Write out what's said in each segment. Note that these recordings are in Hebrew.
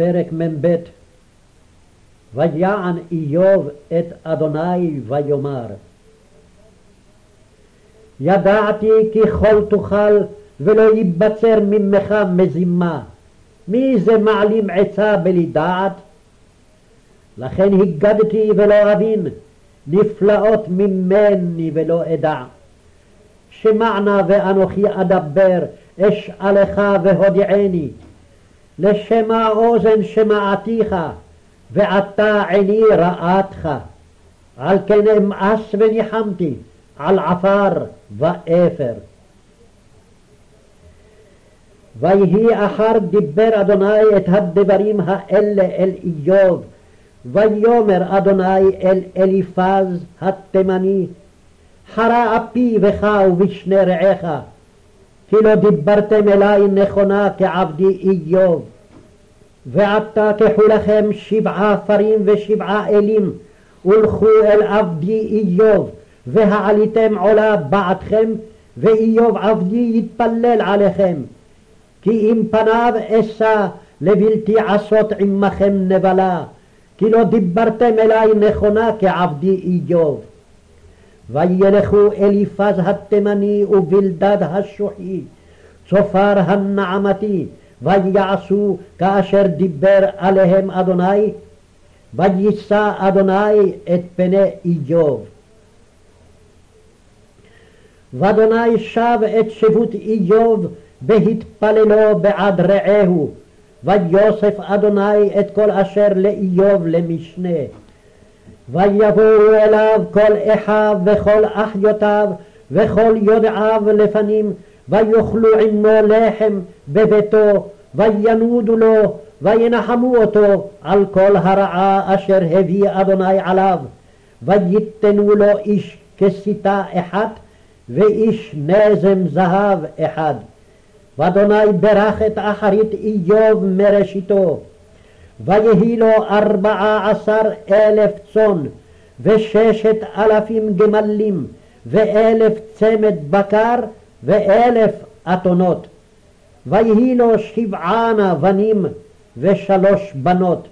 פרק מ"ב. ויען איוב את אדוני ויאמר ידעתי כי כל תוכל ולא ייבצר ממך מזימה. מי זה מעלים עצה בלי דעת? לכן הגדתי ולא אבין נפלאות ממני ולא אדע. שמע נא ואנוכי אדבר אשאלך והודיעני לשמע אוזן שמעתיך, ועתה עיני ראתך. על כן אמאס וניחמתי, על עפר ואפר. ויהי אחר דיבר אדוני את הדברים האלה אל איוב, ויאמר אדוני אל אליפז התימני, חרה אפי בך ובשני רעיך, כי לא דיברתם אלי נכונה כעבדי איוב. ועתה קחו לכם שבעה פרים ושבעה אלים, ולכו אל עבדי איוב, והעליתם עולה בעדכם, ואיוב עבדי יתפלל עליכם. כי אם פניו אשא לבלתי עשות עמכם נבלה, כי לא דיברתם אלי נכונה כעבדי איוב. וילכו אליפז התימני ובלדד השוחי, צופר הנעמתי, ויעשו כאשר דיבר עליהם אדוני, ויישא אדוני את פני איוב. ואדוני שב את שבות איוב בהתפללו בעד רעהו, ויוסף אדוני את כל אשר לאיוב למשנה. ויבואו אליו כל אחיו וכל אחיותיו וכל יודעיו לפנים ויאכלו עמו לחם בביתו וינודו לו וינחמו אותו על כל הרעה אשר הביא אדוני עליו. ויתנו לו איש כסיתה אחת ואיש נזם זהב אחד. ואדוני ברך את אחרית איוב מראשיתו ויהי לו ארבעה עשר אלף צאן, וששת אלפים גמלים, ואלף צמד בקר, ואלף אתונות. ויהי לו שבענה בנים, ושלוש בנות.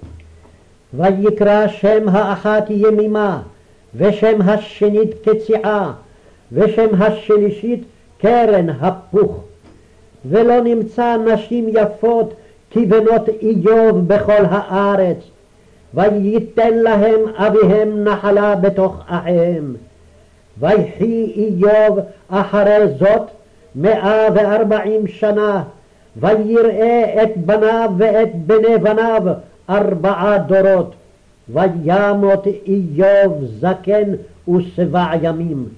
ויקרא שם האחת ימימה, ושם השנית קציעה, ושם השלישית קרן הפוך. ולא נמצא נשים יפות כבנות איוב בכל הארץ, וייתן להם אביהם נחלה בתוך אחיהם. ויחי איוב אחרי זאת מאה וארבעים שנה, ויראה את בניו ואת בני בניו ארבעה דורות, וימות איוב זקן ושבע ימים.